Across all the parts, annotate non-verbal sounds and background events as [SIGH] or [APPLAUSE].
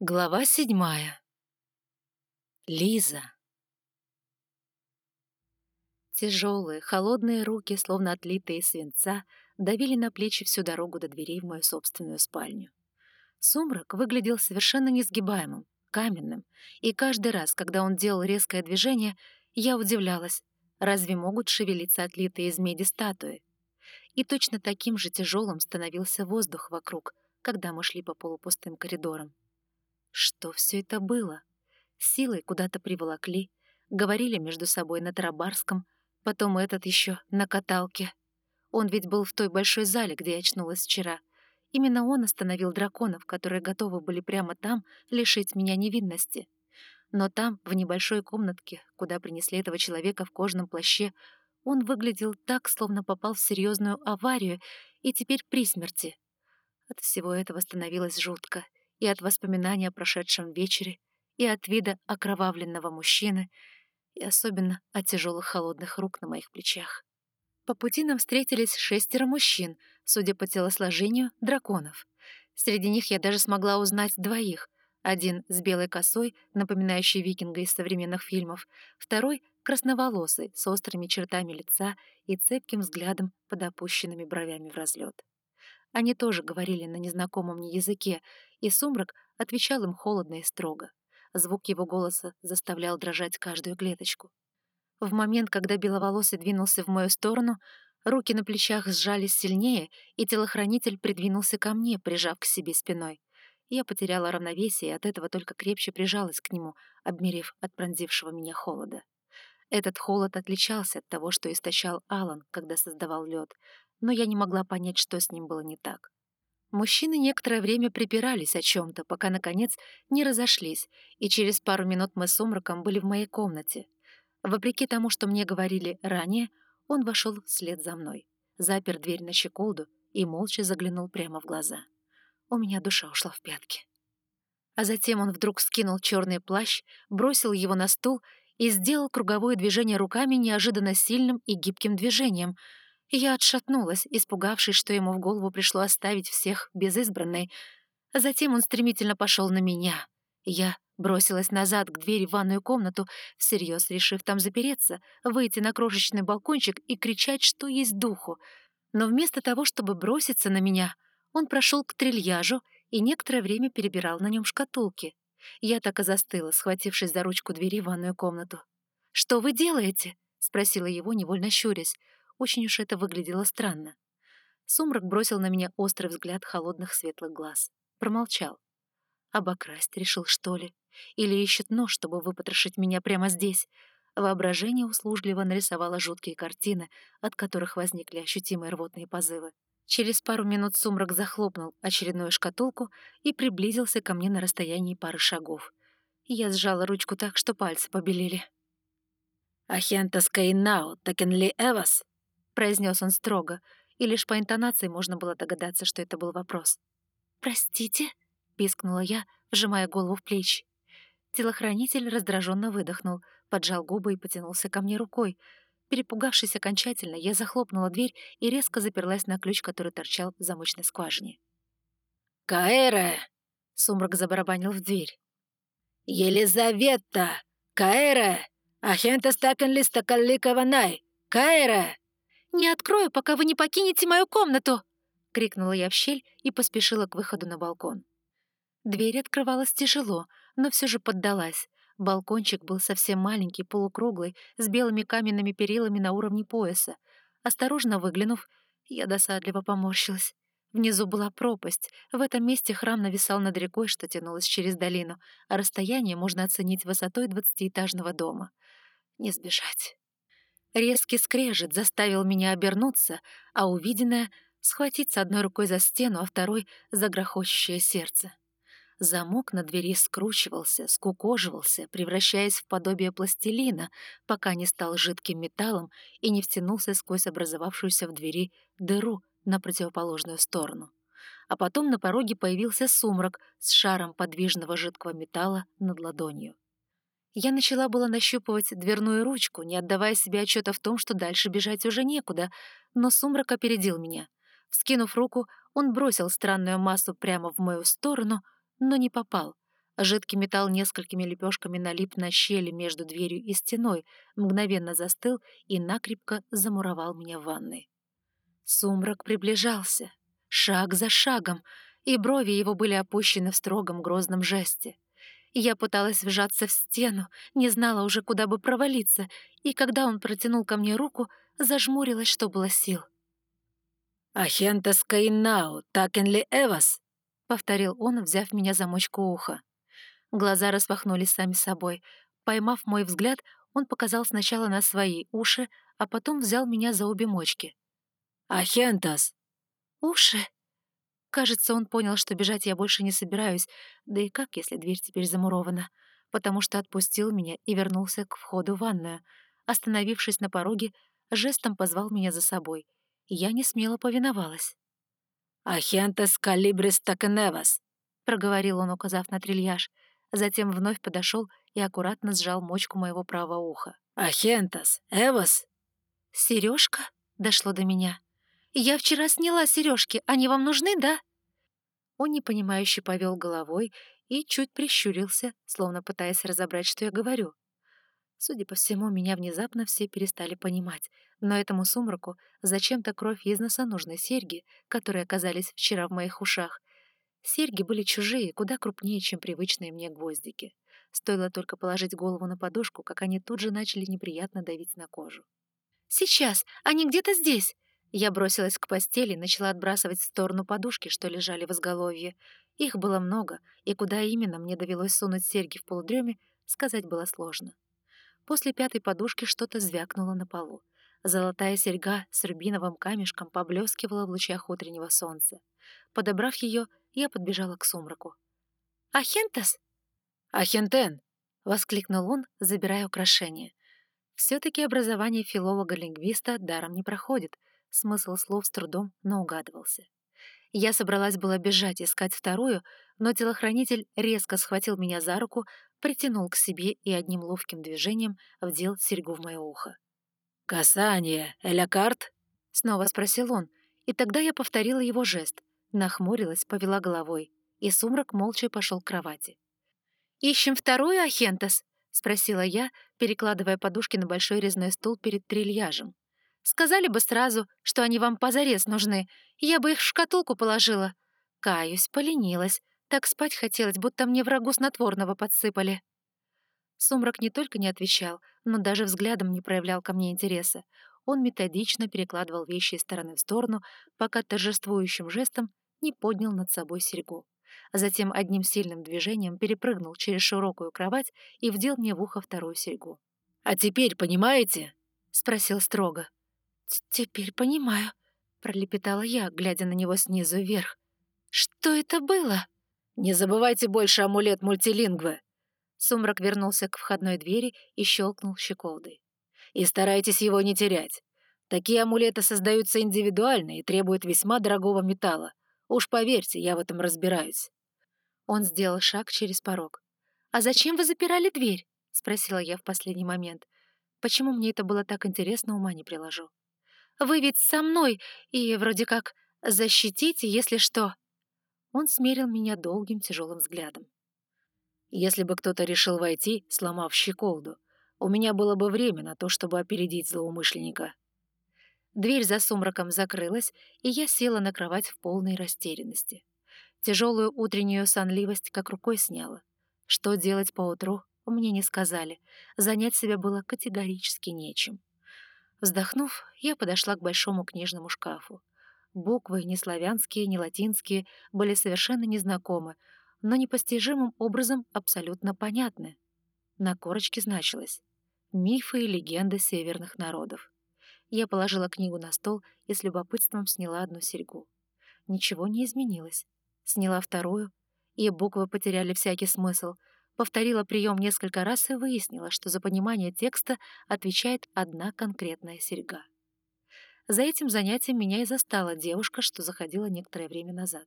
Глава седьмая. Лиза. Тяжелые, холодные руки, словно отлитые из свинца, давили на плечи всю дорогу до дверей в мою собственную спальню. Сумрак выглядел совершенно несгибаемым, каменным, и каждый раз, когда он делал резкое движение, я удивлялась, разве могут шевелиться отлитые из меди статуи? И точно таким же тяжелым становился воздух вокруг, когда мы шли по полупустым коридорам. Что все это было? Силой куда-то приволокли, говорили между собой на тарабарском, потом этот еще на каталке. Он ведь был в той большой зале, где я очнулась вчера. Именно он остановил драконов, которые готовы были прямо там лишить меня невинности. Но там, в небольшой комнатке, куда принесли этого человека в кожаном плаще, он выглядел так, словно попал в серьезную аварию и теперь при смерти. От всего этого становилось жутко — и от воспоминания о прошедшем вечере, и от вида окровавленного мужчины, и особенно от тяжелых холодных рук на моих плечах. По пути нам встретились шестеро мужчин, судя по телосложению, драконов. Среди них я даже смогла узнать двоих. Один с белой косой, напоминающий викинга из современных фильмов, второй — красноволосый, с острыми чертами лица и цепким взглядом под опущенными бровями в разлет. Они тоже говорили на незнакомом мне языке, и сумрак отвечал им холодно и строго. Звук его голоса заставлял дрожать каждую клеточку. В момент, когда беловолосый двинулся в мою сторону, руки на плечах сжались сильнее, и телохранитель придвинулся ко мне, прижав к себе спиной. Я потеряла равновесие и от этого только крепче прижалась к нему, обмерев от пронзившего меня холода. Этот холод отличался от того, что источал Алан, когда создавал лед, но я не могла понять, что с ним было не так. Мужчины некоторое время припирались о чем-то, пока, наконец, не разошлись, и через пару минут мы с Сумраком были в моей комнате. Вопреки тому, что мне говорили ранее, он вошел вслед за мной, запер дверь на щеколду и молча заглянул прямо в глаза. У меня душа ушла в пятки. А затем он вдруг скинул черный плащ, бросил его на стул и сделал круговое движение руками неожиданно сильным и гибким движением — я отшатнулась, испугавшись, что ему в голову пришло оставить всех без избранной. Затем он стремительно пошел на меня. Я бросилась назад к двери в ванную комнату, всерьез решив там запереться, выйти на крошечный балкончик и кричать, что есть духу. Но вместо того, чтобы броситься на меня, он прошел к трильяжу и некоторое время перебирал на нем шкатулки. Я так и застыла, схватившись за ручку двери в ванную комнату. «Что вы делаете?» — спросила его, невольно щурясь. Очень уж это выглядело странно. Сумрак бросил на меня острый взгляд холодных светлых глаз. Промолчал. Обокрасть решил, что ли? Или ищет нож, чтобы выпотрошить меня прямо здесь? Воображение услужливо нарисовало жуткие картины, от которых возникли ощутимые рвотные позывы. Через пару минут сумрак захлопнул очередную шкатулку и приблизился ко мне на расстоянии пары шагов. Я сжала ручку так, что пальцы побелели. «Ахентас Каинау, Такенли Эвас?» Произнес он строго, и лишь по интонации можно было догадаться, что это был вопрос. «Простите?» — пискнула я, вжимая голову в плечи. Телохранитель раздраженно выдохнул, поджал губы и потянулся ко мне рукой. Перепугавшись окончательно, я захлопнула дверь и резко заперлась на ключ, который торчал в замочной скважине. «Каэра!» — сумрак забарабанил в дверь. «Елизавета! Каэра! Ахента стакан листа калликованай! Каэра!» «Не открою, пока вы не покинете мою комнату!» — крикнула я в щель и поспешила к выходу на балкон. Дверь открывалась тяжело, но все же поддалась. Балкончик был совсем маленький, полукруглый, с белыми каменными перилами на уровне пояса. Осторожно выглянув, я досадливо поморщилась. Внизу была пропасть. В этом месте храм нависал над рекой, что тянулась через долину, а расстояние можно оценить высотой двадцатиэтажного дома. Не сбежать. Резкий скрежет заставил меня обернуться, а увиденное — схватиться одной рукой за стену, а второй — за грохочущее сердце. Замок на двери скручивался, скукоживался, превращаясь в подобие пластилина, пока не стал жидким металлом и не втянулся сквозь образовавшуюся в двери дыру на противоположную сторону. А потом на пороге появился сумрак с шаром подвижного жидкого металла над ладонью. Я начала было нащупывать дверную ручку, не отдавая себе отчета в том, что дальше бежать уже некуда, но сумрак опередил меня. Вскинув руку, он бросил странную массу прямо в мою сторону, но не попал. Жидкий металл несколькими лепешками налип на щели между дверью и стеной, мгновенно застыл и накрепко замуровал меня в ванной. Сумрак приближался, шаг за шагом, и брови его были опущены в строгом грозном жесте. Я пыталась вжаться в стену, не знала уже, куда бы провалиться, и когда он протянул ко мне руку, зажмурилась, что было сил. «Ахентес каинау, такен ли эвас?» — повторил он, взяв меня за мочку уха. Глаза распахнулись сами собой. Поймав мой взгляд, он показал сначала на свои уши, а потом взял меня за обе мочки. «Ахентас!» «Уши?» Кажется, он понял, что бежать я больше не собираюсь, да и как, если дверь теперь замурована, потому что отпустил меня и вернулся к входу в ванную. Остановившись на пороге, жестом позвал меня за собой. Я не смело повиновалась. «Ахентес калибрис такеневас», — проговорил он, указав на трильяж. Затем вновь подошел и аккуратно сжал мочку моего правого уха. «Ахентас, эвас?» «Сережка?» — дошло до меня. «Я вчера сняла сережки. Они вам нужны, да?» Он непонимающе повел головой и чуть прищурился, словно пытаясь разобрать, что я говорю. Судя по всему, меня внезапно все перестали понимать, но этому сумраку зачем-то кровь из носа нужны серьги, которые оказались вчера в моих ушах. Серьги были чужие, куда крупнее, чем привычные мне гвоздики. Стоило только положить голову на подушку, как они тут же начали неприятно давить на кожу. «Сейчас! Они где-то здесь!» Я бросилась к постели и начала отбрасывать в сторону подушки, что лежали в изголовье. Их было много, и куда именно мне довелось сунуть серьги в полудреме, сказать было сложно. После пятой подушки что-то звякнуло на полу. Золотая серьга с рубиновым камешком поблескивала в лучах утреннего солнца. Подобрав ее, я подбежала к сумраку. «Ахентас?» «Ахентен!» — воскликнул он, забирая украшение. Все-таки образование филолога-лингвиста даром не проходит, смысл слов с трудом, но угадывался. Я собралась было бежать, искать вторую, но телохранитель резко схватил меня за руку, притянул к себе и одним ловким движением вдел серьгу в мое ухо. «Касание, элякарт?» — снова спросил он, и тогда я повторила его жест, нахмурилась, повела головой, и сумрак молча пошел к кровати. «Ищем вторую, Ахентас?» — спросила я, перекладывая подушки на большой резной стул перед трильяжем. «Сказали бы сразу, что они вам позарез нужны, я бы их в шкатулку положила. Каюсь, поленилась, так спать хотелось, будто мне врагу снотворного подсыпали». Сумрак не только не отвечал, но даже взглядом не проявлял ко мне интереса. Он методично перекладывал вещи из стороны в сторону, пока торжествующим жестом не поднял над собой серьгу а затем одним сильным движением перепрыгнул через широкую кровать и вдел мне в ухо вторую серьгу. «А теперь понимаете?» — спросил строго. «Теперь понимаю», — пролепетала я, глядя на него снизу вверх. «Что это было?» «Не забывайте больше амулет мультилингвы!» Сумрак вернулся к входной двери и щелкнул щеколдой. «И старайтесь его не терять. Такие амулеты создаются индивидуально и требуют весьма дорогого металла. Уж поверьте, я в этом разбираюсь». Он сделал шаг через порог. «А зачем вы запирали дверь?» — спросила я в последний момент. Почему мне это было так интересно, ума не приложу. «Вы ведь со мной, и вроде как защитите, если что». Он смерил меня долгим тяжелым взглядом. «Если бы кто-то решил войти, сломав щеколду, у меня было бы время на то, чтобы опередить злоумышленника». Дверь за сумраком закрылась, и я села на кровать в полной растерянности. Тяжелую утреннюю сонливость как рукой сняла. Что делать поутру, мне не сказали. Занять себя было категорически нечем. Вздохнув, я подошла к большому книжному шкафу. Буквы, ни славянские, ни латинские, были совершенно незнакомы, но непостижимым образом абсолютно понятны. На корочке значилось «Мифы и легенды северных народов». Я положила книгу на стол и с любопытством сняла одну серьгу. Ничего не изменилось. Сняла вторую, и буквы потеряли всякий смысл. Повторила прием несколько раз и выяснила, что за понимание текста отвечает одна конкретная серьга. За этим занятием меня и застала девушка, что заходила некоторое время назад.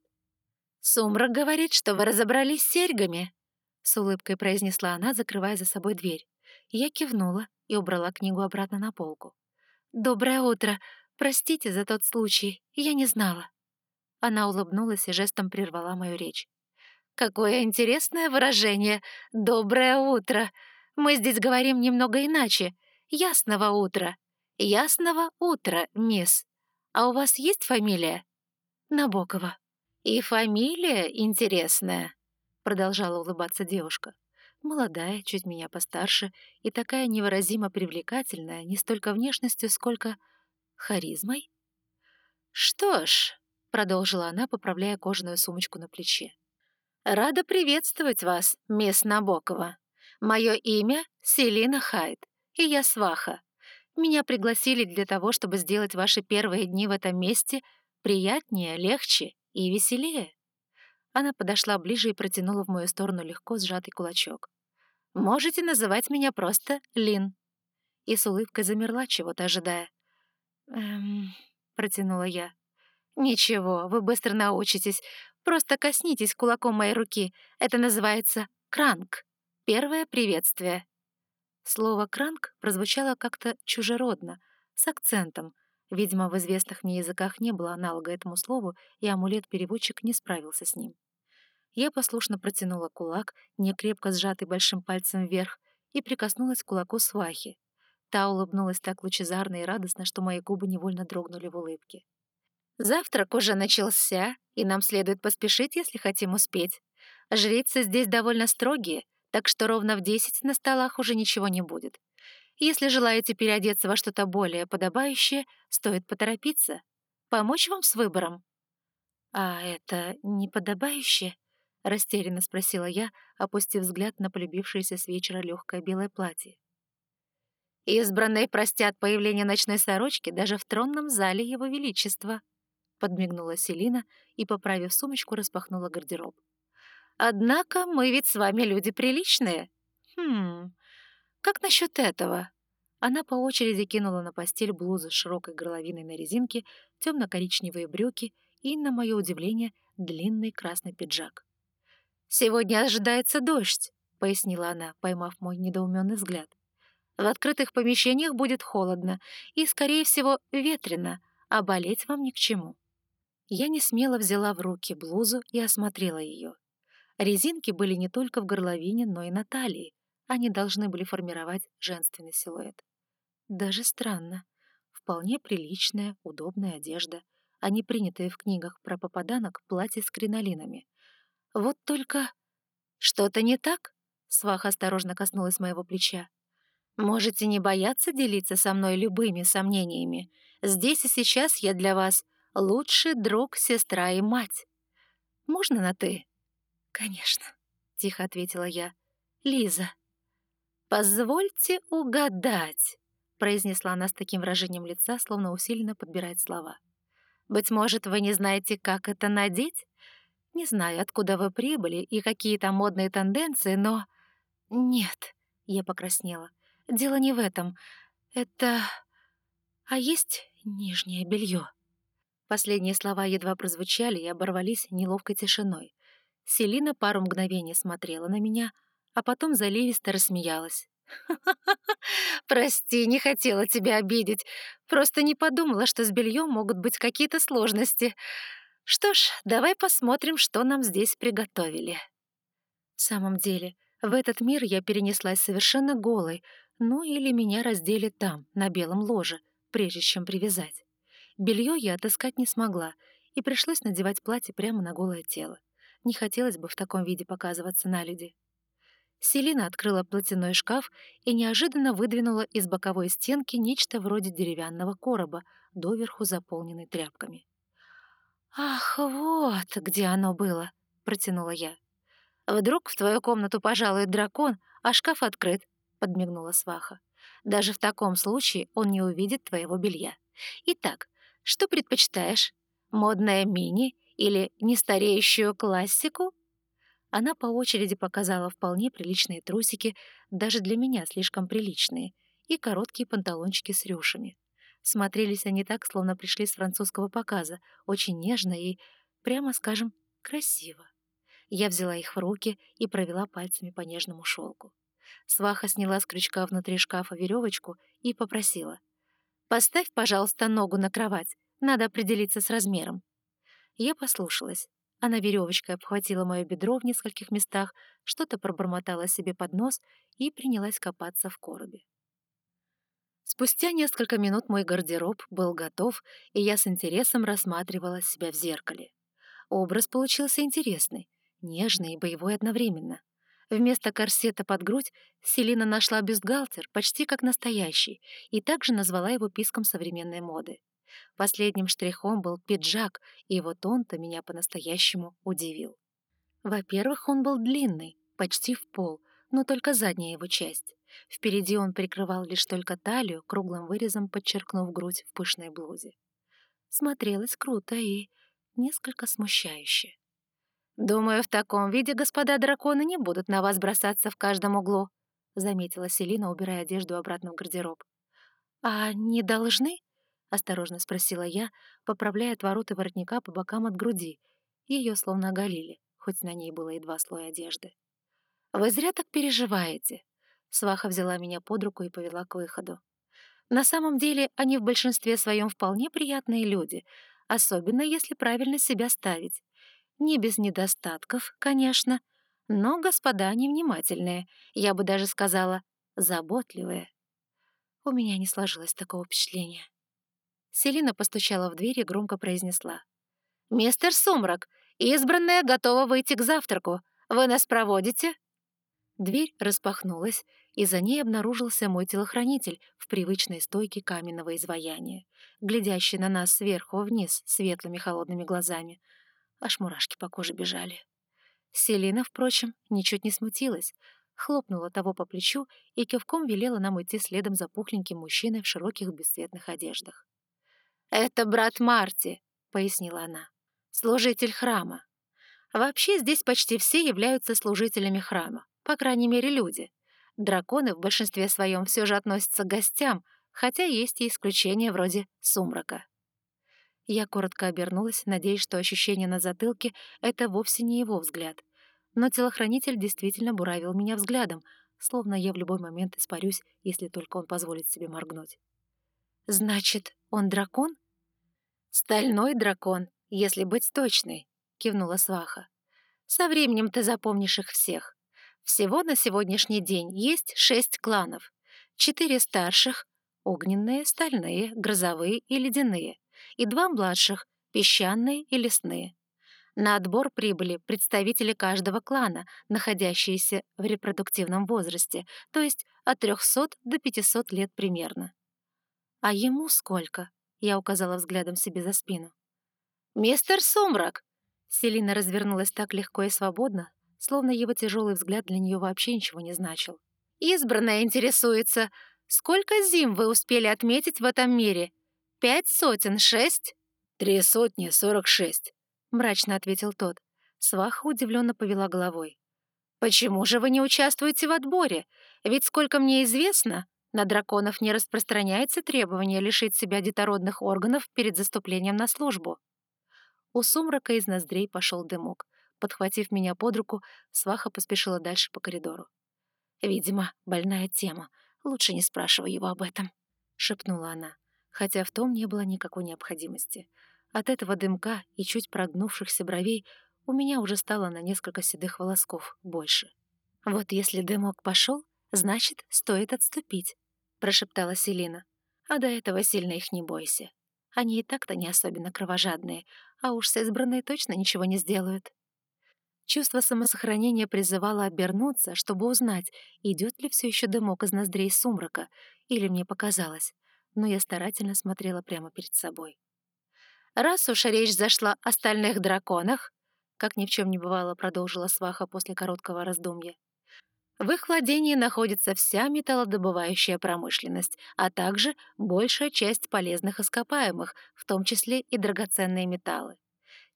«Сумрак говорит, что вы разобрались с серьгами», — с улыбкой произнесла она, закрывая за собой дверь. Я кивнула и убрала книгу обратно на полку. «Доброе утро. Простите за тот случай. Я не знала». Она улыбнулась и жестом прервала мою речь. Какое интересное выражение. Доброе утро. Мы здесь говорим немного иначе. Ясного утра. Ясного утра, мисс. А у вас есть фамилия? Набокова. И фамилия интересная, продолжала улыбаться девушка. Молодая, чуть меня постарше и такая невыразимо привлекательная не столько внешностью, сколько харизмой. «Что ж», — продолжила она, поправляя кожаную сумочку на плече, «рада приветствовать вас, мисс Набокова. Мое имя — Селина Хайт, и я сваха. Меня пригласили для того, чтобы сделать ваши первые дни в этом месте приятнее, легче и веселее». Она подошла ближе и протянула в мою сторону легко сжатый кулачок. «Можете называть меня просто Лин». И с улыбкой замерла, чего-то ожидая. «Эм...» — протянула я. «Ничего, вы быстро научитесь. Просто коснитесь кулаком моей руки. Это называется кранк. Первое приветствие». Слово «кранк» прозвучало как-то чужеродно, с акцентом. Видимо, в известных мне языках не было аналога этому слову, и амулет-переводчик не справился с ним. Я послушно протянула кулак, некрепко сжатый большим пальцем вверх, и прикоснулась к кулаку свахи. Та улыбнулась так лучезарно и радостно, что мои губы невольно дрогнули в улыбке. «Завтрак уже начался, и нам следует поспешить, если хотим успеть. Жрицы здесь довольно строгие, так что ровно в десять на столах уже ничего не будет. Если желаете переодеться во что-то более подобающее, стоит поторопиться. Помочь вам с выбором?» «А это не подобающее?» — растерянно спросила я, опустив взгляд на полюбившееся с вечера легкое белое платье. «Избранные простят появление ночной сорочки даже в тронном зале Его Величества», — подмигнула Селина и, поправив сумочку, распахнула гардероб. «Однако мы ведь с вами люди приличные. Хм, как насчет этого?» Она по очереди кинула на постель блузу с широкой горловиной на резинке, темно-коричневые брюки и, на мое удивление, длинный красный пиджак. «Сегодня ожидается дождь», — пояснила она, поймав мой недоуменный взгляд. «В открытых помещениях будет холодно и, скорее всего, ветрено, а болеть вам ни к чему». Я не смело взяла в руки блузу и осмотрела ее. Резинки были не только в горловине, но и на талии. Они должны были формировать женственный силуэт. Даже странно. Вполне приличная, удобная одежда, а не принятые в книгах про попаданок платья с кринолинами. Вот только... Что-то не так? Сваха осторожно коснулась моего плеча. Можете не бояться делиться со мной любыми сомнениями. Здесь и сейчас я для вас лучший друг, сестра и мать. Можно на «ты»?» «Конечно», — тихо ответила я. «Лиза». «Позвольте угадать», — произнесла она с таким выражением лица, словно усиленно подбирает слова. «Быть может, вы не знаете, как это надеть? Не знаю, откуда вы прибыли и какие там модные тенденции, но... Нет, я покраснела. Дело не в этом. Это... А есть нижнее белье. Последние слова едва прозвучали и оборвались неловкой тишиной. Селина пару мгновений смотрела на меня, а потом заливисто рассмеялась. [LAUGHS] «Прости, не хотела тебя обидеть. Просто не подумала, что с бельем могут быть какие-то сложности. Что ж, давай посмотрим, что нам здесь приготовили. В самом деле, в этот мир я перенеслась совершенно голой, ну или меня раздели там, на белом ложе, прежде чем привязать. Белье я отыскать не смогла, и пришлось надевать платье прямо на голое тело. Не хотелось бы в таком виде показываться на люди. Селина открыла платяной шкаф и неожиданно выдвинула из боковой стенки нечто вроде деревянного короба, доверху заполненный тряпками. «Ах, вот где оно было!» — протянула я. «Вдруг в твою комнату пожалует дракон, а шкаф открыт», — подмигнула сваха. «Даже в таком случае он не увидит твоего белья. Итак, что предпочитаешь? Модное мини или нестареющую классику?» Она по очереди показала вполне приличные трусики, даже для меня слишком приличные, и короткие панталончики с рюшами. Смотрелись они так, словно пришли с французского показа, очень нежно и, прямо скажем, красиво. Я взяла их в руки и провела пальцами по нежному шелку. Сваха сняла с крючка внутри шкафа веревочку и попросила. «Поставь, пожалуйста, ногу на кровать. Надо определиться с размером». Я послушалась. Она веревочкой обхватила мое бедро в нескольких местах, что-то пробормотала себе под нос и принялась копаться в коробе. Спустя несколько минут мой гардероб был готов, и я с интересом рассматривала себя в зеркале. Образ получился интересный, нежный и боевой одновременно. Вместо корсета под грудь Селина нашла бюстгальтер, почти как настоящий, и также назвала его писком современной моды. Последним штрихом был пиджак, и вот он-то меня по-настоящему удивил. Во-первых, он был длинный, почти в пол, но только задняя его часть. Впереди он прикрывал лишь только талию, круглым вырезом подчеркнув грудь в пышной блузе. Смотрелось круто и несколько смущающе. «Думаю, в таком виде господа драконы не будут на вас бросаться в каждом углу», — заметила Селина, убирая одежду обратно в гардероб. «А не должны?» — осторожно спросила я, поправляя отвороты воротника по бокам от груди. Ее словно оголили, хоть на ней было два слоя одежды. «Вы зря так переживаете», — сваха взяла меня под руку и повела к выходу. «На самом деле они в большинстве своем вполне приятные люди, особенно если правильно себя ставить. Не без недостатков, конечно, но господа невнимательные, я бы даже сказала, заботливые. У меня не сложилось такого впечатления. Селина постучала в дверь и громко произнесла. «Мистер Сумрак, избранная готова выйти к завтраку. Вы нас проводите?» Дверь распахнулась, и за ней обнаружился мой телохранитель в привычной стойке каменного изваяния, глядящий на нас сверху вниз светлыми холодными глазами, аж мурашки по коже бежали. Селина, впрочем, ничуть не смутилась, хлопнула того по плечу и кивком велела нам идти следом за пухленьким мужчиной в широких бесцветных одеждах. «Это брат Марти», — пояснила она, — «служитель храма. Вообще здесь почти все являются служителями храма, по крайней мере люди. Драконы в большинстве своем все же относятся к гостям, хотя есть и исключения вроде сумрака. Я коротко обернулась, надеясь, что ощущение на затылке — это вовсе не его взгляд. Но телохранитель действительно буравил меня взглядом, словно я в любой момент испарюсь, если только он позволит себе моргнуть. «Значит, он дракон?» «Стальной дракон, если быть точной», — кивнула Сваха. «Со временем ты запомнишь их всех. Всего на сегодняшний день есть шесть кланов. Четыре старших — огненные, стальные, грозовые и ледяные и два младших — песчаные и лесные. На отбор прибыли представители каждого клана, находящиеся в репродуктивном возрасте, то есть от 300 до 500 лет примерно. «А ему сколько?» — я указала взглядом себе за спину. «Мистер Сумрак!» Селина развернулась так легко и свободно, словно его тяжелый взгляд для нее вообще ничего не значил. «Избранная интересуется, сколько зим вы успели отметить в этом мире Пять сотен шесть?» «Три сотни сорок шесть», — мрачно ответил тот. Сваха удивленно повела головой. «Почему же вы не участвуете в отборе? Ведь, сколько мне известно, на драконов не распространяется требование лишить себя детородных органов перед заступлением на службу». У сумрака из ноздрей пошел дымок. Подхватив меня под руку, Сваха поспешила дальше по коридору. «Видимо, больная тема. Лучше не спрашивай его об этом», — шепнула она хотя в том не было никакой необходимости. От этого дымка и чуть прогнувшихся бровей у меня уже стало на несколько седых волосков больше. «Вот если дымок пошел, значит, стоит отступить», — прошептала Селина. «А до этого сильно их не бойся. Они и так-то не особенно кровожадные, а уж с избранной точно ничего не сделают». Чувство самосохранения призывало обернуться, чтобы узнать, идет ли все еще дымок из ноздрей сумрака, или мне показалось но я старательно смотрела прямо перед собой. «Раз уж речь зашла о стальных драконах», как ни в чем не бывало, продолжила сваха после короткого раздумья, в их владении находится вся металлодобывающая промышленность, а также большая часть полезных ископаемых, в том числе и драгоценные металлы.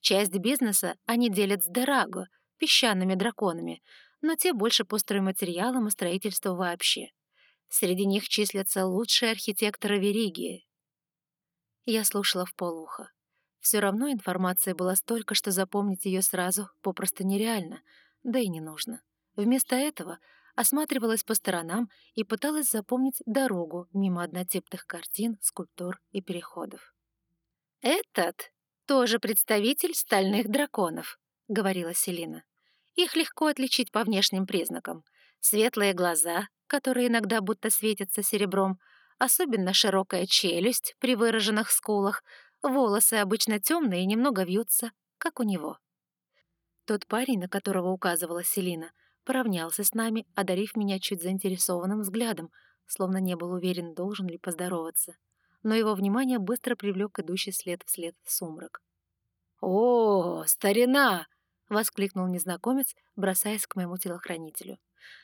Часть бизнеса они делят с Дораго, песчаными драконами, но те больше по стройматериалам и строительству вообще. Среди них числятся лучшие архитекторы Веригии. Я слушала в полухо. Все равно информации было столько, что запомнить ее сразу попросту нереально, да и не нужно. Вместо этого осматривалась по сторонам и пыталась запомнить дорогу мимо однотипных картин, скульптур и переходов. «Этот тоже представитель стальных драконов», — говорила Селина. «Их легко отличить по внешним признакам. Светлые глаза, которые иногда будто светятся серебром, особенно широкая челюсть при выраженных скулах, волосы обычно темные и немного вьются, как у него». Тот парень, на которого указывала Селина, поравнялся с нами, одарив меня чуть заинтересованным взглядом, словно не был уверен, должен ли поздороваться. Но его внимание быстро привлек идущий след вслед сумрак. «О, старина!» — воскликнул незнакомец, бросаясь к моему телохранителю.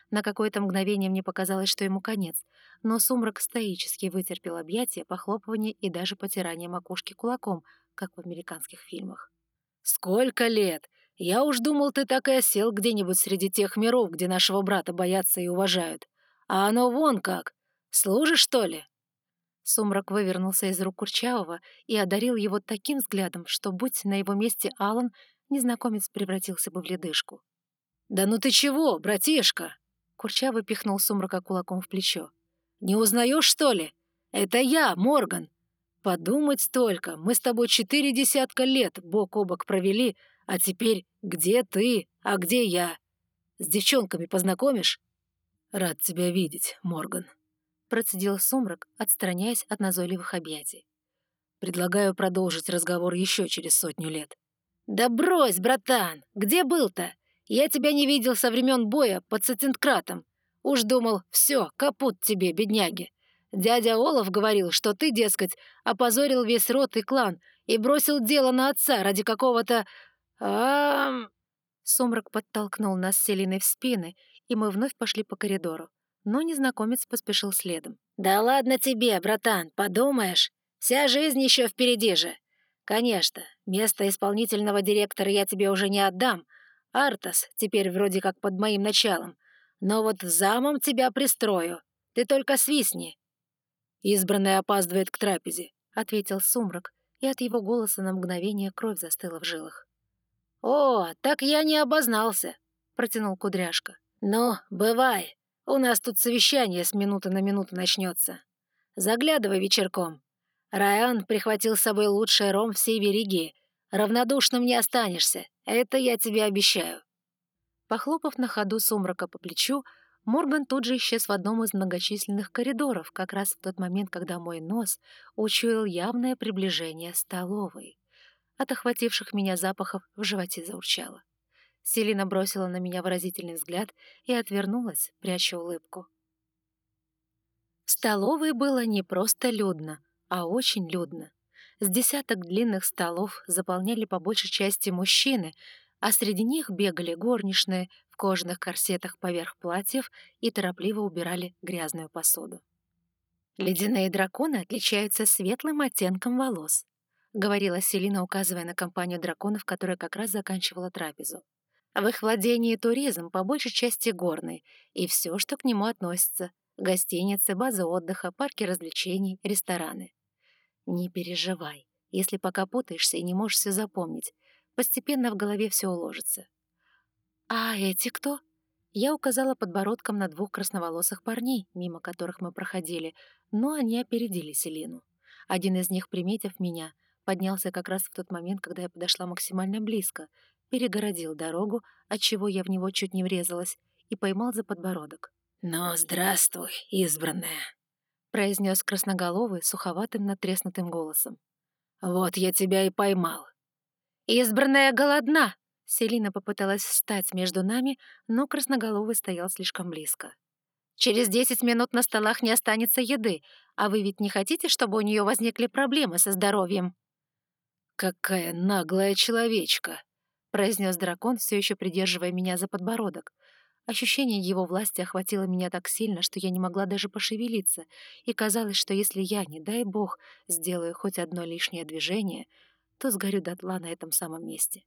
На какое-то мгновение мне показалось, что ему конец, но сумрак стоически вытерпел объятия, похлопывание и даже потирание макушки кулаком, как в американских фильмах. «Сколько лет! Я уж думал, ты так и осел где-нибудь среди тех миров, где нашего брата боятся и уважают. А оно вон как! Служишь, что ли?» Сумрак вывернулся из рук Курчавого и одарил его таким взглядом, что, будь на его месте Алан, незнакомец превратился бы в ледышку. «Да ну ты чего, братишка?» Курчавый пихнул Сумрака кулаком в плечо. «Не узнаешь, что ли? Это я, Морган. Подумать только, мы с тобой четыре десятка лет бок о бок провели, а теперь где ты, а где я? С девчонками познакомишь?» «Рад тебя видеть, Морган», процедил сумрак, отстраняясь от назойливых объятий. «Предлагаю продолжить разговор еще через сотню лет». «Да брось, братан! Где был-то? Я тебя не видел со времен боя под Сатинткратом. Уж думал, все, капут тебе, бедняги. Дядя Олаф говорил, что ты, дескать, опозорил весь род и клан и бросил дело на отца ради какого-то... Ам...» Сумрак подтолкнул нас с Селиной в спины, и мы вновь пошли по коридору но незнакомец поспешил следом. «Да ладно тебе, братан, подумаешь. Вся жизнь еще впереди же. Конечно, место исполнительного директора я тебе уже не отдам. Артас теперь вроде как под моим началом. Но вот замом тебя пристрою. Ты только свистни». «Избранный опаздывает к трапезе», — ответил Сумрак, и от его голоса на мгновение кровь застыла в жилах. «О, так я не обознался», — протянул Кудряшка. «Ну, бывай, у нас тут совещание с минуты на минуту начнется. Заглядывай вечерком. Райан прихватил с собой лучший ром всей Вериги. Равнодушным не останешься, это я тебе обещаю». Похлопав на ходу сумрака по плечу, Морган тут же исчез в одном из многочисленных коридоров, как раз в тот момент, когда мой нос учуял явное приближение столовой. От охвативших меня запахов в животе заурчало. Селина бросила на меня выразительный взгляд и отвернулась, пряча улыбку. В столовой было не просто людно, а очень людно. С десяток длинных столов заполняли по большей части мужчины, а среди них бегали горничные в кожаных корсетах поверх платьев и торопливо убирали грязную посуду. «Ледяные драконы отличаются светлым оттенком волос», — говорила Селина, указывая на компанию драконов, которая как раз заканчивала трапезу. В их владении туризм по большей части горный, и все, что к нему относится — гостиницы, базы отдыха, парки развлечений, рестораны. Не переживай, если пока путаешься и не можешь все запомнить. Постепенно в голове все уложится. «А эти кто?» Я указала подбородком на двух красноволосых парней, мимо которых мы проходили, но они опередили Селину. Один из них, приметив меня, поднялся как раз в тот момент, когда я подошла максимально близко, перегородил дорогу, отчего я в него чуть не врезалась, и поймал за подбородок. «Ну, здравствуй, избранная», — произнес красноголовый суховатым натреснутым голосом. «Вот я тебя и поймал». «Избранная голодна!» Селина попыталась встать между нами, но красноголовый стоял слишком близко. «Через десять минут на столах не останется еды, а вы ведь не хотите, чтобы у нее возникли проблемы со здоровьем?» «Какая наглая человечка!» — произнес дракон, все еще придерживая меня за подбородок. Ощущение его власти охватило меня так сильно, что я не могла даже пошевелиться, и казалось, что если я, не дай бог, сделаю хоть одно лишнее движение, то сгорю дотла на этом самом месте.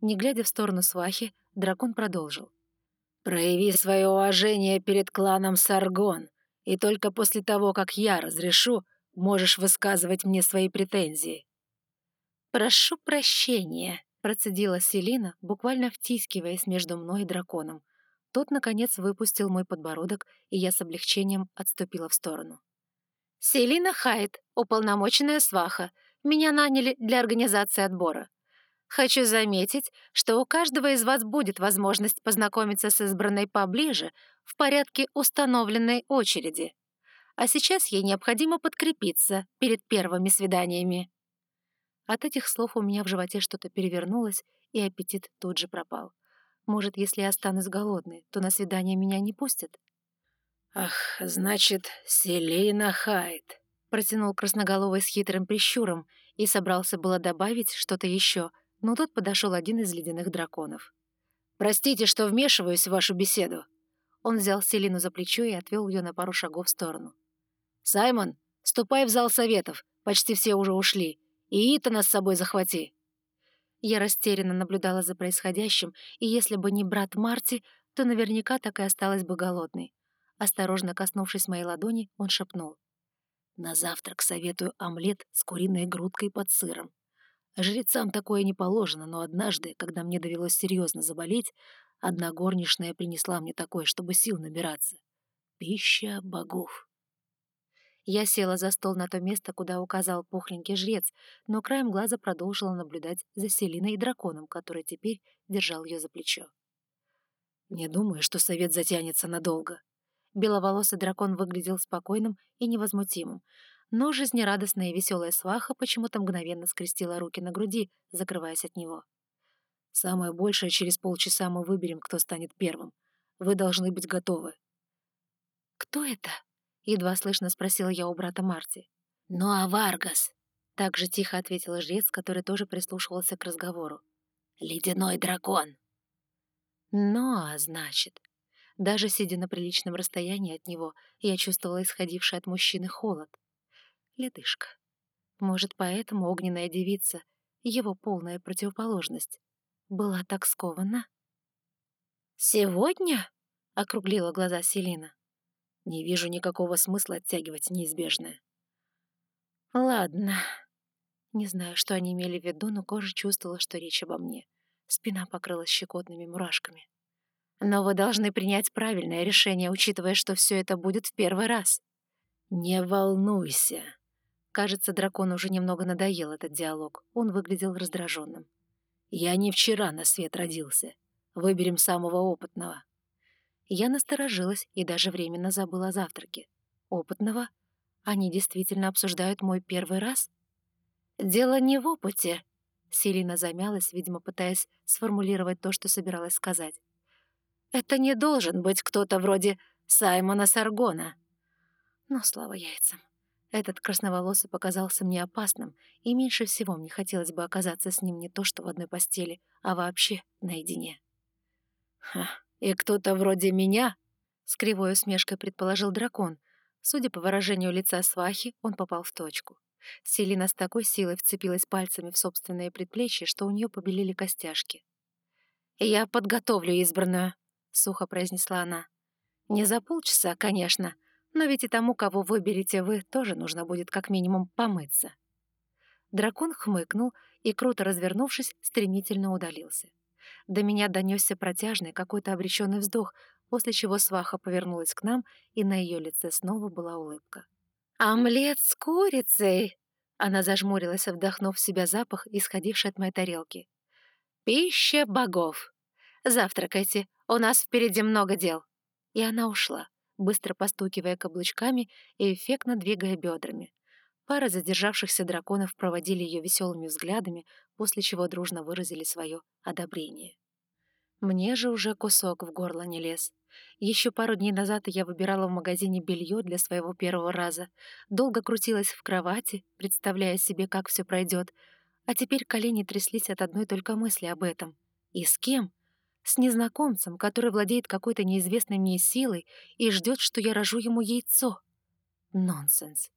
Не глядя в сторону свахи, дракон продолжил. «Прояви свое уважение перед кланом Саргон, и только после того, как я разрешу, можешь высказывать мне свои претензии». «Прошу прощения», Процедила Селина, буквально втискиваясь между мной и драконом. Тот, наконец, выпустил мой подбородок, и я с облегчением отступила в сторону. «Селина Хайт, уполномоченная сваха. Меня наняли для организации отбора. Хочу заметить, что у каждого из вас будет возможность познакомиться с избранной поближе в порядке установленной очереди. А сейчас ей необходимо подкрепиться перед первыми свиданиями. От этих слов у меня в животе что-то перевернулось, и аппетит тут же пропал. Может, если я останусь голодной, то на свидание меня не пустят? «Ах, значит, Селена Хайт», — протянул красноголовый с хитрым прищуром и собрался было добавить что-то еще, но тут подошел один из ледяных драконов. «Простите, что вмешиваюсь в вашу беседу». Он взял Селину за плечо и отвел ее на пару шагов в сторону. «Саймон, ступай в зал советов, почти все уже ушли, и Итана с собой захвати». Я растерянно наблюдала за происходящим, и если бы не брат Марти, то наверняка так и осталась бы голодной. Осторожно коснувшись моей ладони, он шепнул. «На завтрак советую омлет с куриной грудкой под сыром. Жрецам такое не положено, но однажды, когда мне довелось серьезно заболеть, одна горничная принесла мне такое, чтобы сил набираться. Пища богов. Я села за стол на то место, куда указал пухленький жрец, но краем глаза продолжила наблюдать за Селиной и драконом, который теперь держал ее за плечо. «Не думаю, что совет затянется надолго». Беловолосый дракон выглядел спокойным и невозмутимым, но жизнерадостная и веселая сваха почему-то мгновенно скрестила руки на груди, закрываясь от него. «Самое большее, через полчаса мы выберем, кто станет первым. Вы должны быть готовы». «Кто это?» — едва слышно спросила я у брата Марти. «Ну а Варгас?» — так же тихо ответил жрец, который тоже прислушивался к разговору. «Ледяной дракон». «Ну а значит...» Даже сидя на приличном расстоянии от него, я чувствовала исходивший от мужчины холод ледышка. Может, поэтому огненная девица, его полная противоположность, была так скована? «Сегодня?» — округлила глаза Селина. «Не вижу никакого смысла оттягивать неизбежное». «Ладно». Не знаю, что они имели в виду, но кожа чувствовала, что речь обо мне. Спина покрылась щекотными мурашками. «Но вы должны принять правильное решение, учитывая, что все это будет в первый раз». «Не волнуйся», Кажется, дракону уже немного надоел этот диалог. Он выглядел раздраженным. «Я не вчера на свет родился. Выберем самого опытного». Я насторожилась и даже временно забыла о завтраке. «Опытного? Они действительно обсуждают мой первый раз?» «Дело не в опыте», — Селина замялась, видимо, пытаясь сформулировать то, что собиралась сказать. «Это не должен быть кто-то вроде Саймона Саргона». Но слава яйцам. Этот красноволосый показался мне опасным, и меньше всего мне хотелось бы оказаться с ним не то что в одной постели, а вообще наедине. «Ха, и кто-то вроде меня?» — с кривой усмешкой предположил дракон. Судя по выражению лица свахи, он попал в точку. Селина с такой силой вцепилась пальцами в собственные предплечья, что у нее побелели костяшки. «Я подготовлю избранную», — сухо произнесла она. «Не за полчаса, конечно, но ведь и тому, кого выберете вы, тоже нужно будет как минимум помыться». Дракон хмыкнул и, круто развернувшись, стремительно удалился. До меня донесся протяжный какой-то обреченный вздох, после чего сваха повернулась к нам, и на ее лице снова была улыбка. «Омлет с курицей!» Она зажмурилась, вдохнув в себя запах, исходивший от моей тарелки. «Пища богов! Завтракайте, у нас впереди много дел!» И она ушла быстро постукивая каблучками и эффектно двигая бедрами. Пара задержавшихся драконов проводили ее веселыми взглядами, после чего дружно выразили свое одобрение. Мне же уже кусок в горло не лез. Еще пару дней назад я выбирала в магазине белье для своего первого раза, долго крутилась в кровати, представляя себе, как все пройдет, а теперь колени тряслись от одной только мысли об этом. И с кем? с незнакомцем, который владеет какой-то неизвестной мне силой и ждет, что я рожу ему яйцо. Нонсенс.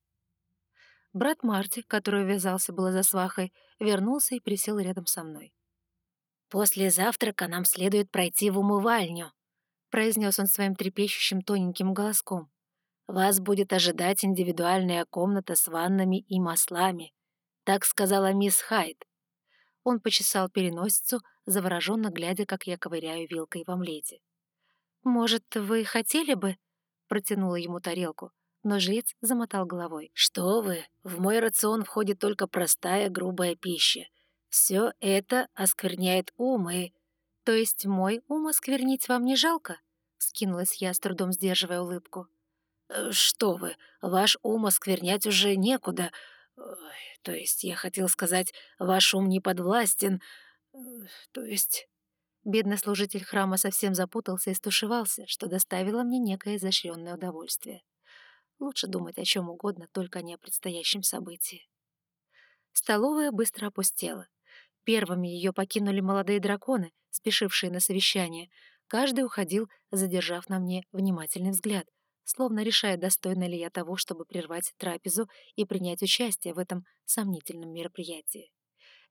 Брат Марти, который ввязался было за свахой, вернулся и присел рядом со мной. «После завтрака нам следует пройти в умывальню», — произнес он своим трепещущим тоненьким голоском. «Вас будет ожидать индивидуальная комната с ваннами и маслами», — так сказала мисс Хайд. Он почесал переносицу, завороженно глядя, как я ковыряю вилкой в омлете. «Может, вы хотели бы?» — протянула ему тарелку, но жрец замотал головой. «Что вы, в мой рацион входит только простая грубая пища. Все это оскверняет ум и... То есть мой ум осквернить вам не жалко? Скинулась я, с трудом сдерживая улыбку. Э, что вы, ваш ум осквернять уже некуда. То есть я хотел сказать, ваш ум не подвластен. То есть... Бедный служитель храма совсем запутался и стушевался, что доставило мне некое изощренное удовольствие. Лучше думать о чем угодно, только не о предстоящем событии. Столовая быстро опустела. Первыми ее покинули молодые драконы, спешившие на совещание. Каждый уходил, задержав на мне внимательный взгляд, словно решая, достойна ли я того, чтобы прервать трапезу и принять участие в этом сомнительном мероприятии.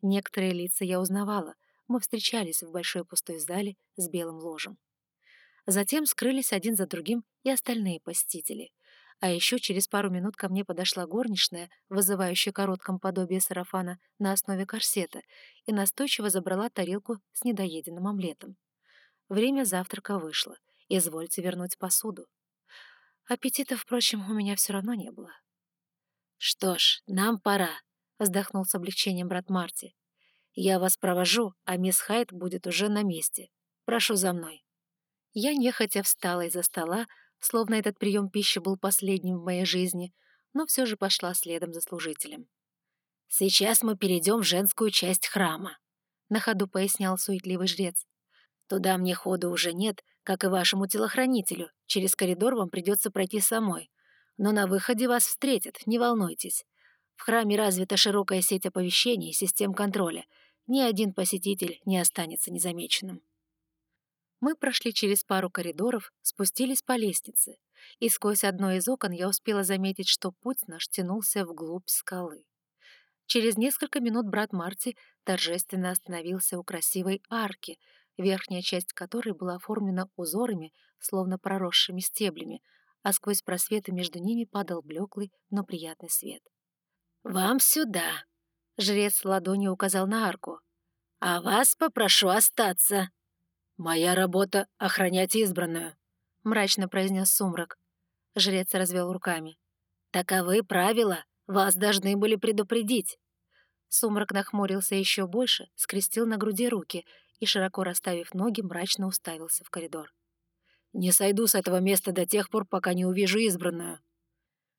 Некоторые лица я узнавала, мы встречались в большой пустой зале с белым ложем. Затем скрылись один за другим и остальные посетители. А еще через пару минут ко мне подошла горничная, вызывающая коротком подобие сарафана на основе корсета, и настойчиво забрала тарелку с недоеденным омлетом. Время завтрака вышло. Извольте вернуть посуду. Аппетита, впрочем, у меня все равно не было. «Что ж, нам пора», — вздохнул с облегчением брат Марти. «Я вас провожу, а мисс Хайт будет уже на месте. Прошу за мной». Я нехотя встала из-за стола, словно этот прием пищи был последним в моей жизни, но все же пошла следом за служителем. «Сейчас мы перейдем в женскую часть храма», — на ходу пояснял суетливый жрец. «Туда мне хода уже нет, как и вашему телохранителю. Через коридор вам придется пройти самой. Но на выходе вас встретят, не волнуйтесь. В храме развита широкая сеть оповещений и систем контроля. Ни один посетитель не останется незамеченным». Мы прошли через пару коридоров, спустились по лестнице, и сквозь одно из окон я успела заметить, что путь наш тянулся вглубь скалы. Через несколько минут брат Марти торжественно остановился у красивой арки, верхняя часть которой была оформлена узорами, словно проросшими стеблями, а сквозь просветы между ними падал блеклый, но приятный свет. «Вам сюда!» — жрец ладонью указал на арку. «А вас попрошу остаться!» «Моя работа — охранять избранную», — мрачно произнес сумрак. Жрец развел руками. «Таковы правила. Вас должны были предупредить». Сумрак нахмурился еще больше, скрестил на груди руки и, широко расставив ноги, мрачно уставился в коридор. «Не сойду с этого места до тех пор, пока не увижу избранную».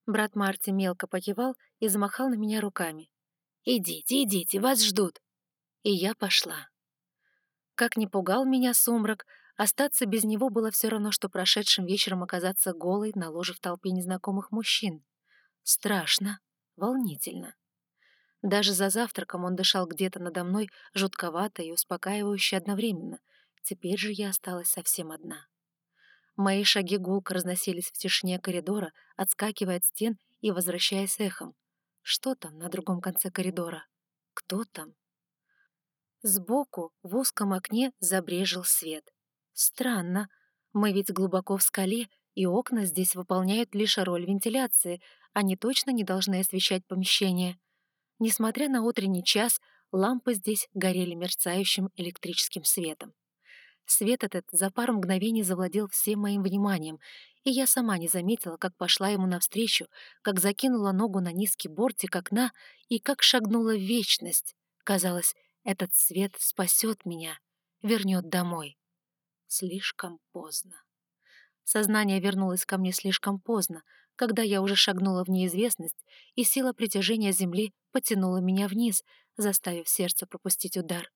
Брат Марти мелко покивал и замахал на меня руками. «Идите, идите, вас ждут». И я пошла. Как ни пугал меня сумрак, остаться без него было все равно, что прошедшим вечером оказаться голой на ложе в толпе незнакомых мужчин. Страшно, волнительно. Даже за завтраком он дышал где-то надо мной жутковато и успокаивающе одновременно. Теперь же я осталась совсем одна. Мои шаги гулко разносились в тишине коридора, отскакивая от стен и возвращаясь эхом. Что там на другом конце коридора? Кто там? Сбоку в узком окне забрежил свет. Странно, мы ведь глубоко в скале, и окна здесь выполняют лишь роль вентиляции, они точно не должны освещать помещение. Несмотря на утренний час, лампы здесь горели мерцающим электрическим светом. Свет этот за пару мгновений завладел всем моим вниманием, и я сама не заметила, как пошла ему навстречу, как закинула ногу на низкий бортик окна и как шагнула в вечность. Казалось, этот свет спасет меня, вернет домой. Слишком поздно. Сознание вернулось ко мне слишком поздно, когда я уже шагнула в неизвестность, и сила притяжения Земли потянула меня вниз, заставив сердце пропустить удар.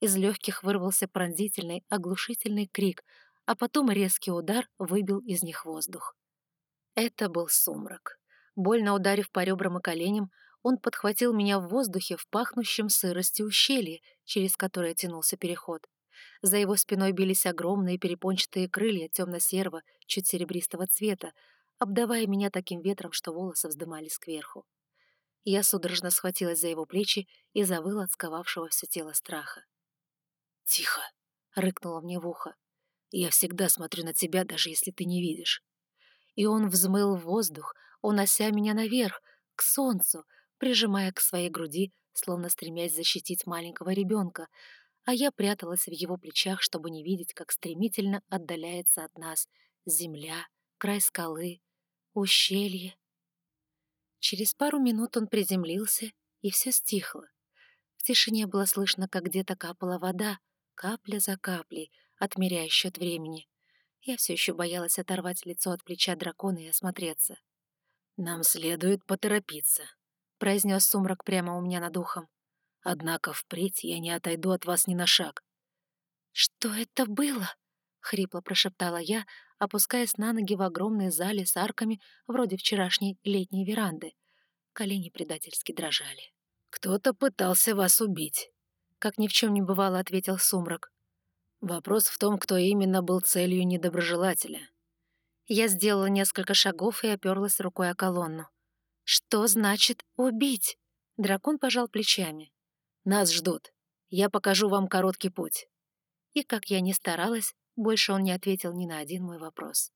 Из легких вырвался пронзительный, оглушительный крик, а потом резкий удар выбил из них воздух. Это был сумрак. Больно ударив по ребрам и коленям, он подхватил меня в воздухе в пахнущем сыростью ущелье, через которое тянулся переход. За его спиной бились огромные перепончатые крылья темно-серого, чуть серебристого цвета, обдавая меня таким ветром, что волосы вздымались кверху. Я судорожно схватилась за его плечи и завыла от сковавшего все тело страха. «Тихо!» — рыкнула мне в ухо. «Я всегда смотрю на тебя, даже если ты не видишь». И он взмыл в воздух, унося меня наверх, к солнцу, прижимая к своей груди, словно стремясь защитить маленького ребенка, а я пряталась в его плечах, чтобы не видеть, как стремительно отдаляется от нас земля, край скалы, ущелье. Через пару минут он приземлился, и все стихло. В тишине было слышно, как где-то капала вода, капля за каплей, отмеряя счет времени. Я все еще боялась оторвать лицо от плеча дракона и осмотреться. «Нам следует поторопиться», — произнес сумрак прямо у меня над ухом. «Однако впредь я не отойду от вас ни на шаг». «Что это было?» — хрипло прошептала я, опускаясь на ноги в огромной зале с арками, вроде вчерашней летней веранды. Колени предательски дрожали. «Кто-то пытался вас убить», — как ни в чем не бывало, ответил сумрак. «Вопрос в том, кто именно был целью недоброжелателя». Я сделала несколько шагов и оперлась рукой о колонну. «Что значит убить?» Дракон пожал плечами. «Нас ждут. Я покажу вам короткий путь». И, как я ни старалась, больше он не ответил ни на один мой вопрос.